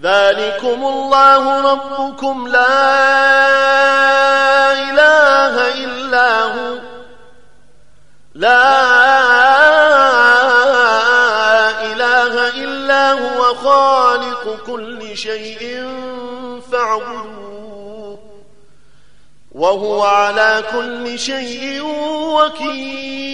ذلكم الله ربكم لا إله إلا هو. لا إله إلا هو خالق كل شيء فاعبدوه. وهو على كل شيء وكيل.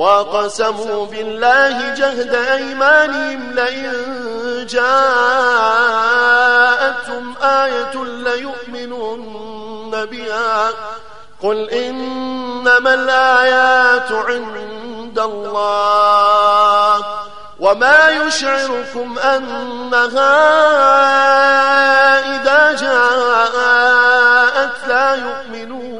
وقسموا بالله جهد أيمانهم لئن جاءتهم آية ليؤمنون بها. قل إنما الآيات عند الله وما يشعركم أنها إذا جاءت لا يؤمنون.